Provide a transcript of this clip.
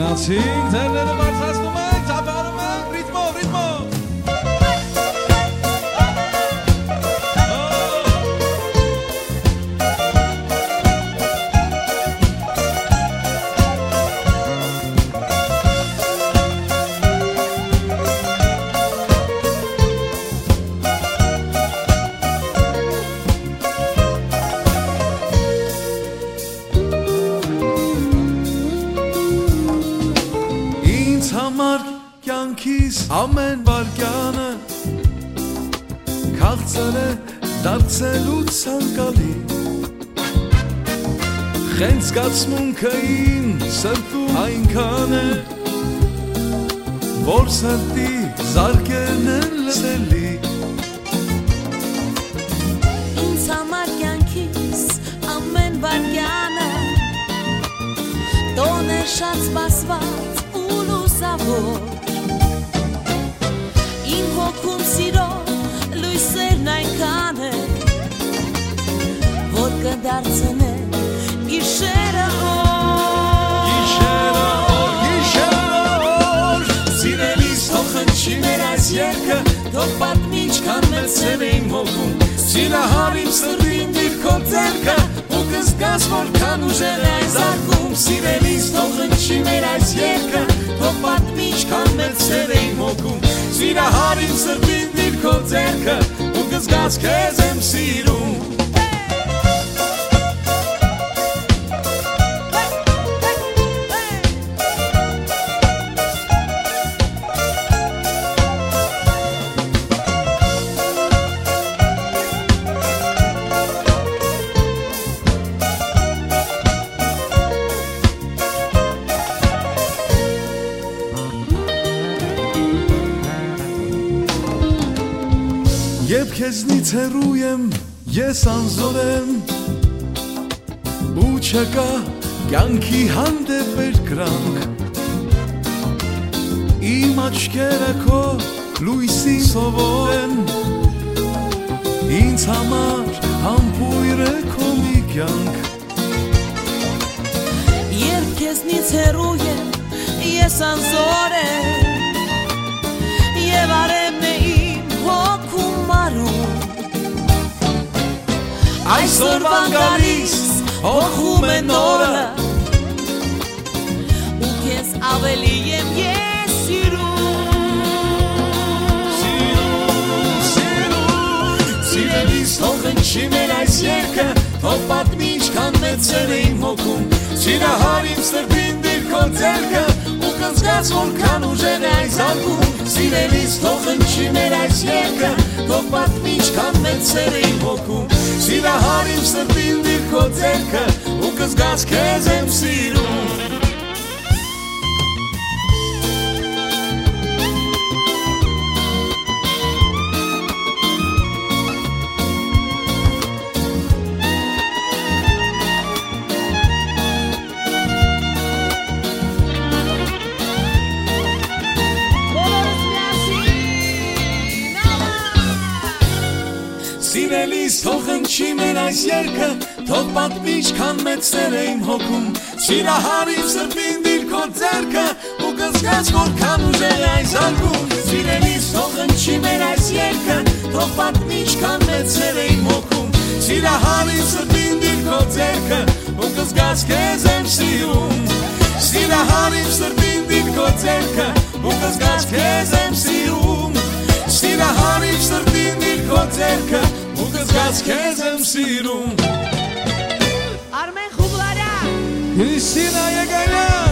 En dat zingt het Ինձ համար կյանքիս ամեն վարկյանը քաղցր է դարձելու ցանկալի Խենց զգացմունքային սրտում այնքան է որ սրտի զարկերն են լսելի Ինձ համար կյանքիս ամեն վարկյանը Տոն է շատ սպասված լուսավոր Իմ հոգում սիրո լույսերն այնքան է Որ կդարձնե գիշերը օր Գիշերը օր, գիշերը օր Սիրելիս թող խնչի մեր այս երկը Թող պատմիչ կան մեծ Սերեին հոգում Սիրահար իմ սրտին դիր քո ձերքը ու կզգաս որքան ուժեր է զարկում Սիրելիս թող ընչի մեր այս երկը Սիրահար իմ սրտին դիր քո ձերքը ու կզգաս քեզ եմ սիրում Երբ քեզնից հեռու եմ, ես անզոր եմ ու չկա կյանքի հանդեպ երկրանք Իմ աչքերը քո լույսին սովոր են Ինձ համար համբույր է քո մի կյանք Երբ քեզնից հեռու եմ, ես անզոր Այսօրվան գալիս հոգում է նորը Ու քեզ ավելի եմ ես սիրում Սիրում, սիրում Սիրելիս թող ընչի մեր այս երկը Թող պատմի ինչքան մեծ էր իմ հոգում Սիրահար իմ սրտին դիր քո ձերքը Ու կզգաս որքան ուժեր է այս անկում Սիրելիս թող ընչի մեր այս երկը Թող պատմի ինչքան մեծ էր իմ հոգում Սիրահար իմ սրտին դիր քո ձերքը Ու կզգաս քեզ եմ սիրում Սիրելիս թող ընչի մեր այս երկը Թող պատմի ինչքան մեծ սեր է իմ հոգում Սիրահար իմ սրտին դիր քո ձերքը Ու կզգաս որքան ուժեր այս անկում Սիրելիս թող ընչի մեր այս երկը Թող պատմի ինչքան մեծ սեր է իմ հոգում Սիրահար իմ սրտին դիր քո ձերքը Ու կզգաս քեզ եմ սիրում Սիրահար իմ սրտին դիր քո ձերքը Ու կզգաս քեզ եմ սիրում Սիրահար իմ սրտին դիր քո ձերքը Ու կզգաս քեզ եմ սիրում Արմեն Խուբլարյան Կրիստինա Եգանյան